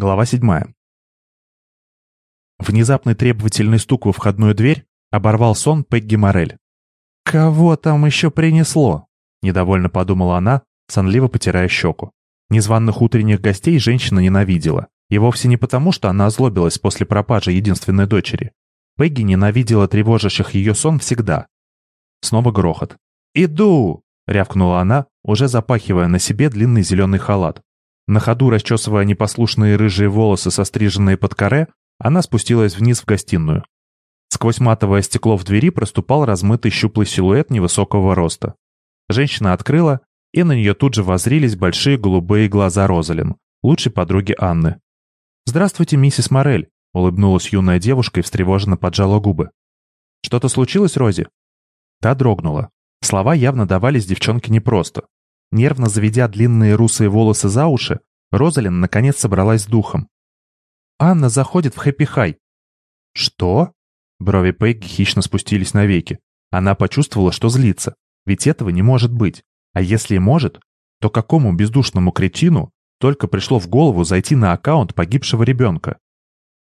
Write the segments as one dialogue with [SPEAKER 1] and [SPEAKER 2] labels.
[SPEAKER 1] Глава 7. Внезапный требовательный стук во входную дверь оборвал сон Пегги Морель. «Кого там еще принесло?» — недовольно подумала она, сонливо потирая щеку. Незваных утренних гостей женщина ненавидела. И вовсе не потому, что она озлобилась после пропажи единственной дочери. Пегги ненавидела тревожащих ее сон всегда. Снова грохот. «Иду!» — рявкнула она, уже запахивая на себе длинный зеленый халат. На ходу, расчесывая непослушные рыжие волосы, состриженные под коре, она спустилась вниз в гостиную. Сквозь матовое стекло в двери проступал размытый щуплый силуэт невысокого роста. Женщина открыла, и на нее тут же возрились большие голубые глаза Розалин, лучшей подруги Анны. «Здравствуйте, миссис Морель», — улыбнулась юная девушка и встревоженно поджала губы. «Что-то случилось, Рози?» Та дрогнула. Слова явно давались девчонке непросто. Нервно заведя длинные русые волосы за уши, Розалин наконец собралась с духом. «Анна заходит в хэппи-хай». «Что?» Брови Пегги хищно спустились навеки. Она почувствовала, что злится. Ведь этого не может быть. А если и может, то какому бездушному кретину только пришло в голову зайти на аккаунт погибшего ребенка?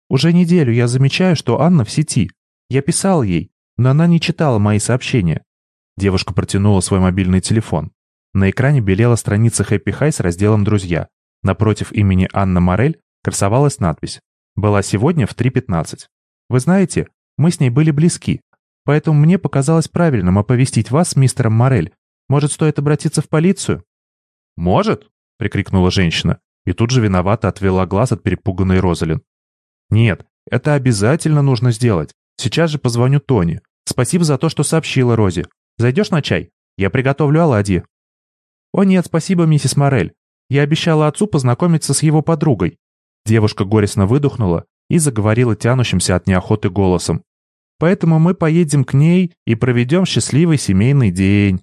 [SPEAKER 1] Уже неделю я замечаю, что Анна в сети. Я писал ей, но она не читала мои сообщения. Девушка протянула свой мобильный телефон. На экране белела страница Happy High с разделом «Друзья». Напротив имени Анна Морель красовалась надпись «Была сегодня в 3.15». Вы знаете, мы с ней были близки, поэтому мне показалось правильным оповестить вас с мистером Морель. Может, стоит обратиться в полицию?»
[SPEAKER 2] «Может?» — прикрикнула женщина, и тут же виновато отвела глаз от перепуганной Розалин. «Нет, это обязательно нужно сделать. Сейчас же позвоню Тони. Спасибо за то, что сообщила Розе. Зайдешь на чай? Я приготовлю оладьи».
[SPEAKER 1] «О нет, спасибо, миссис Морель. Я обещала отцу познакомиться с его подругой». Девушка горестно выдохнула и заговорила тянущимся от неохоты голосом. «Поэтому мы поедем к ней и проведем счастливый семейный день».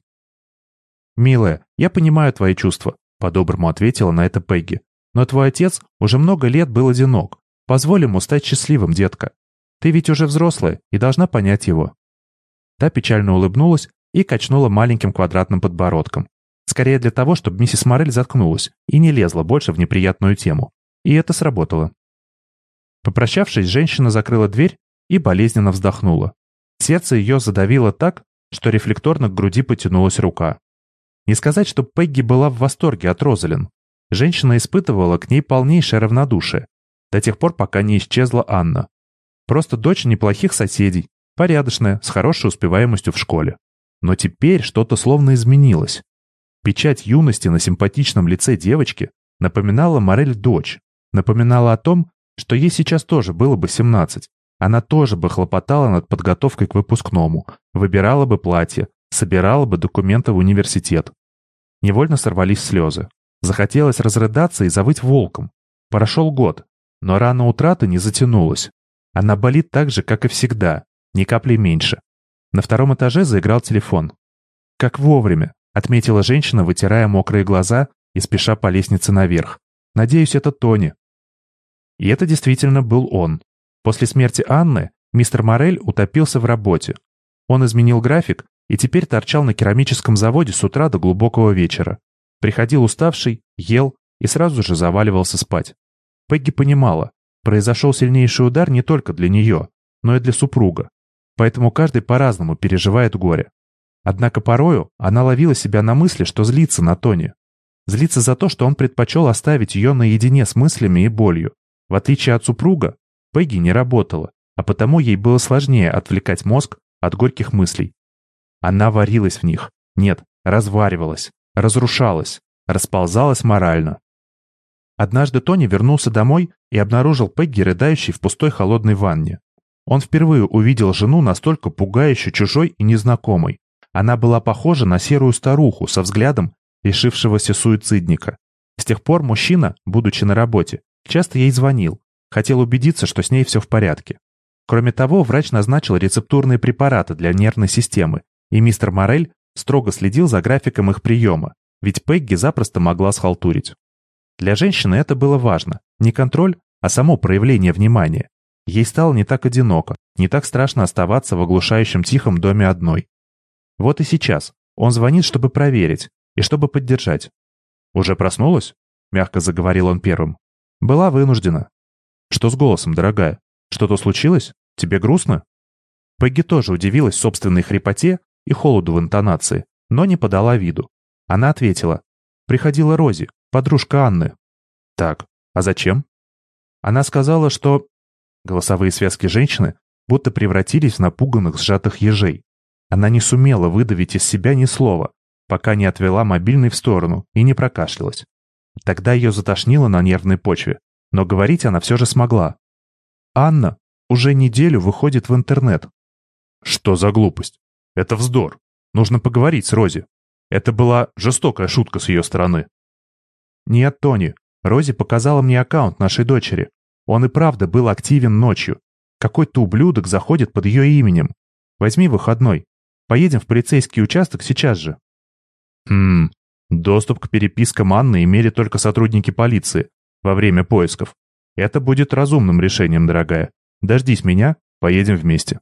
[SPEAKER 1] «Милая, я понимаю твои чувства», — по-доброму ответила на это Пегги. «Но твой отец уже много лет был одинок. Позволь ему стать счастливым, детка. Ты ведь уже взрослая и должна понять его». Та печально улыбнулась и качнула маленьким квадратным подбородком. Скорее для того, чтобы миссис Морель заткнулась и не лезла больше в неприятную тему. И это сработало. Попрощавшись, женщина закрыла дверь и болезненно вздохнула. Сердце ее задавило так, что рефлекторно к груди потянулась рука. Не сказать, что Пегги была в восторге от Розалин. Женщина испытывала к ней полнейшее равнодушие, до тех пор, пока не исчезла Анна. Просто дочь неплохих соседей, порядочная, с хорошей успеваемостью в школе. Но теперь что-то словно изменилось. Печать юности на симпатичном лице девочки напоминала Морель дочь, напоминала о том, что ей сейчас тоже было бы 17. Она тоже бы хлопотала над подготовкой к выпускному, выбирала бы платье, собирала бы документы в университет. Невольно сорвались слезы. Захотелось разрыдаться и завыть волком. Прошел год, но рана утраты не затянулась. Она болит так же, как и всегда, ни капли меньше. На втором этаже заиграл телефон. Как вовремя, Отметила женщина, вытирая мокрые глаза и спеша по лестнице наверх. Надеюсь, это Тони. И это действительно был он. После смерти Анны мистер Морель утопился в работе. Он изменил график и теперь торчал на керамическом заводе с утра до глубокого вечера. Приходил уставший, ел и сразу же заваливался спать. Пегги понимала, произошел сильнейший удар не только для нее, но и для супруга. Поэтому каждый по-разному переживает горе. Однако порою она ловила себя на мысли, что злится на Тони. Злится за то, что он предпочел оставить ее наедине с мыслями и болью. В отличие от супруга, Пегги не работала, а потому ей было сложнее отвлекать мозг от горьких мыслей. Она варилась в них. Нет, разваривалась, разрушалась, расползалась морально. Однажды Тони вернулся домой и обнаружил Пегги, рыдающей в пустой холодной ванне. Он впервые увидел жену настолько пугающе чужой и незнакомой. Она была похожа на серую старуху со взглядом решившегося суицидника. С тех пор мужчина, будучи на работе, часто ей звонил, хотел убедиться, что с ней все в порядке. Кроме того, врач назначил рецептурные препараты для нервной системы, и мистер Морель строго следил за графиком их приема, ведь Пегги запросто могла схалтурить. Для женщины это было важно. Не контроль, а само проявление внимания. Ей стало не так одиноко, не так страшно оставаться в оглушающем тихом доме одной. Вот и сейчас. Он звонит, чтобы проверить и чтобы поддержать. «Уже проснулась?» — мягко заговорил он первым.
[SPEAKER 2] Была вынуждена. Что с голосом, дорогая? Что-то случилось? Тебе грустно? Пегги тоже удивилась собственной хрипоте и холоду в интонации, но не подала виду. Она ответила. Приходила Рози, подружка Анны. Так, а зачем? Она сказала, что... Голосовые связки женщины будто превратились в напуганных сжатых ежей. Она не сумела выдавить из себя ни слова, пока не отвела мобильный в сторону и не прокашлялась. Тогда ее затошнило на нервной почве, но говорить она все же смогла. «Анна уже неделю выходит в интернет». «Что за глупость? Это вздор. Нужно поговорить с Рози. Это была жестокая шутка с ее стороны». «Нет, Тони, Рози показала мне аккаунт нашей дочери. Он и правда был активен ночью. Какой-то ублюдок заходит под ее именем. Возьми выходной. Поедем в полицейский участок сейчас же». «Хм, доступ к перепискам Анны имели только сотрудники полиции во время поисков. Это будет разумным решением, дорогая. Дождись меня, поедем вместе».